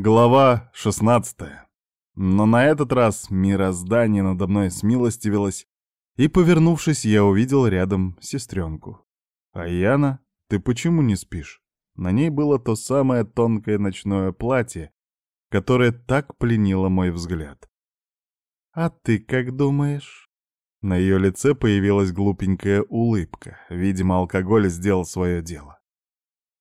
Глава 16. Но на этот раз мироздание надо мной смилостивилось, и, повернувшись, я увидел рядом сестренку. «Аяна, ты почему не спишь?» На ней было то самое тонкое ночное платье, которое так пленило мой взгляд. «А ты как думаешь?» На ее лице появилась глупенькая улыбка. Видимо, алкоголь сделал свое дело.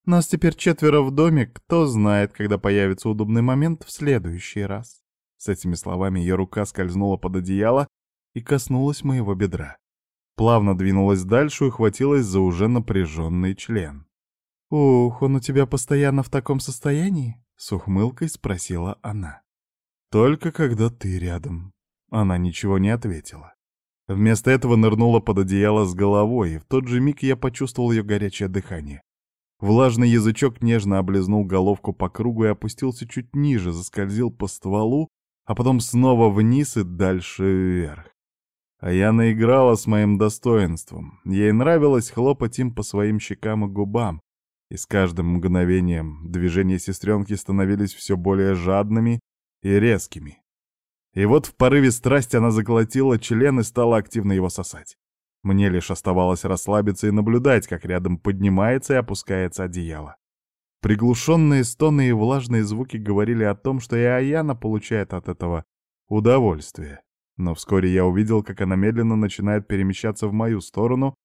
Нас теперь четверо в доме, кто знает, когда появится удобный момент в следующий раз. С этими словами ее рука скользнула под одеяло и коснулась моего бедра. Плавно двинулась дальше и хватилась за уже напряженный член. «Ух, он у тебя постоянно в таком состоянии?» — с ухмылкой спросила она. «Только когда ты рядом». Она ничего не ответила. Вместо этого нырнула под одеяло с головой, и в тот же миг я почувствовал ее горячее дыхание. Влажный язычок нежно облизнул головку по кругу и опустился чуть ниже, заскользил по стволу, а потом снова вниз и дальше вверх. А я наиграла с моим достоинством. Ей нравилось хлопать им по своим щекам и губам, и с каждым мгновением движения сестренки становились все более жадными и резкими. И вот в порыве страсти она заколотила член и стала активно его сосать. Мне лишь оставалось расслабиться и наблюдать, как рядом поднимается и опускается одеяло. Приглушенные стоны и влажные звуки говорили о том, что и Аяна получает от этого удовольствие. Но вскоре я увидел, как она медленно начинает перемещаться в мою сторону,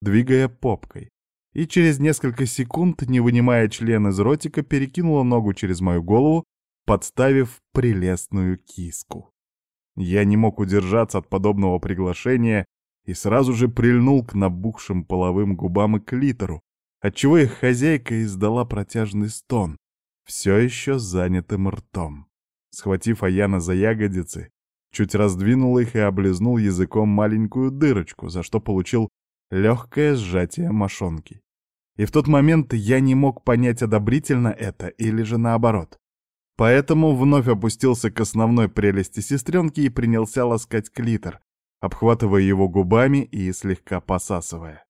двигая попкой. И через несколько секунд, не вынимая член из ротика, перекинула ногу через мою голову, подставив прелестную киску. Я не мог удержаться от подобного приглашения и сразу же прильнул к набухшим половым губам и клитору, отчего их хозяйка издала протяжный стон, все еще занятым ртом. Схватив Аяна за ягодицы, чуть раздвинул их и облизнул языком маленькую дырочку, за что получил легкое сжатие мошонки. И в тот момент я не мог понять, одобрительно это или же наоборот. Поэтому вновь опустился к основной прелести сестренки и принялся ласкать клитор, обхватывая его губами и слегка посасывая.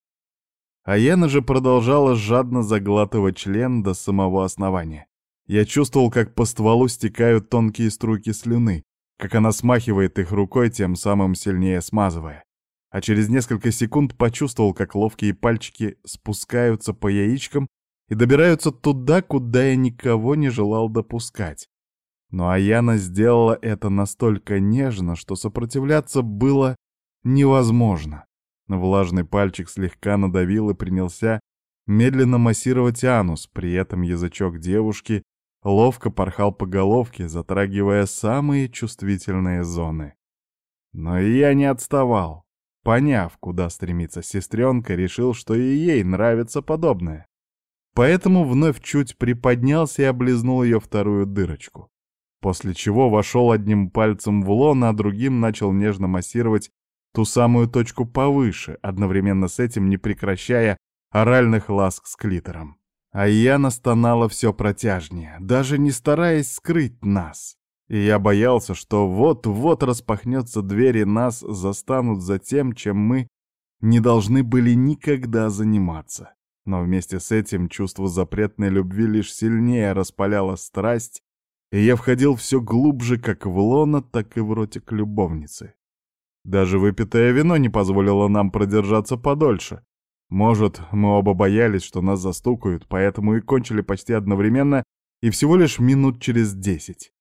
А Яна же продолжала жадно заглатывать член до самого основания. Я чувствовал, как по стволу стекают тонкие струйки слюны, как она смахивает их рукой, тем самым сильнее смазывая. А через несколько секунд почувствовал, как ловкие пальчики спускаются по яичкам и добираются туда, куда я никого не желал допускать. Но Аяна сделала это настолько нежно, что сопротивляться было невозможно. Влажный пальчик слегка надавил и принялся медленно массировать анус, при этом язычок девушки ловко порхал по головке, затрагивая самые чувствительные зоны. Но я не отставал. Поняв, куда стремится сестренка, решил, что и ей нравится подобное. Поэтому вновь чуть приподнялся и облизнул ее вторую дырочку после чего вошел одним пальцем в лон, а другим начал нежно массировать ту самую точку повыше, одновременно с этим не прекращая оральных ласк с клитором. А я настонала все протяжнее, даже не стараясь скрыть нас. И я боялся, что вот-вот распахнется дверь и нас застанут за тем, чем мы не должны были никогда заниматься. Но вместе с этим чувство запретной любви лишь сильнее распаляло страсть, и я входил все глубже как в лоно, так и в ротик любовницы. Даже выпитое вино не позволило нам продержаться подольше. Может, мы оба боялись, что нас застукают, поэтому и кончили почти одновременно и всего лишь минут через десять.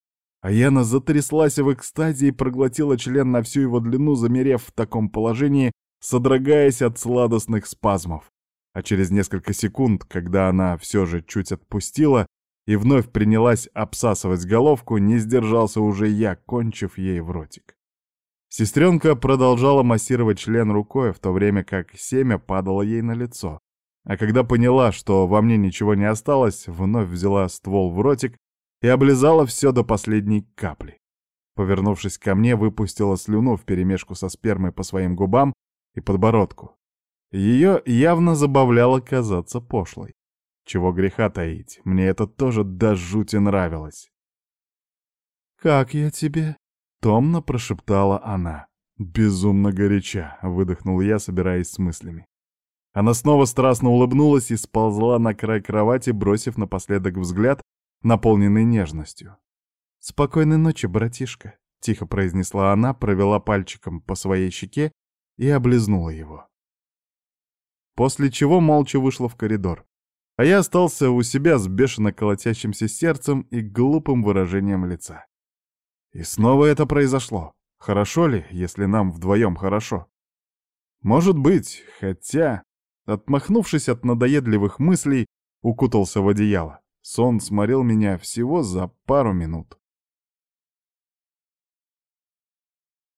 А Яна затряслась в экстазе и проглотила член на всю его длину, замерев в таком положении, содрогаясь от сладостных спазмов. А через несколько секунд, когда она все же чуть отпустила, и вновь принялась обсасывать головку, не сдержался уже я, кончив ей в ротик. Сестренка продолжала массировать член рукой, в то время как семя падало ей на лицо. А когда поняла, что во мне ничего не осталось, вновь взяла ствол в ротик и облизала все до последней капли. Повернувшись ко мне, выпустила слюну вперемешку со спермой по своим губам и подбородку. Ее явно забавляло казаться пошлой. Чего греха таить, мне это тоже до жути нравилось. «Как я тебе?» — томно прошептала она. «Безумно горяча», — выдохнул я, собираясь с мыслями. Она снова страстно улыбнулась и сползла на край кровати, бросив напоследок взгляд, наполненный нежностью. «Спокойной ночи, братишка», — тихо произнесла она, провела пальчиком по своей щеке и облизнула его. После чего молча вышла в коридор. А я остался у себя с бешено колотящимся сердцем и глупым выражением лица. И снова это произошло. Хорошо ли, если нам вдвоем хорошо? Может быть, хотя... Отмахнувшись от надоедливых мыслей, укутался в одеяло. Сон сморил меня всего за пару минут.